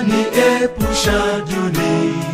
ataniepusha dunia.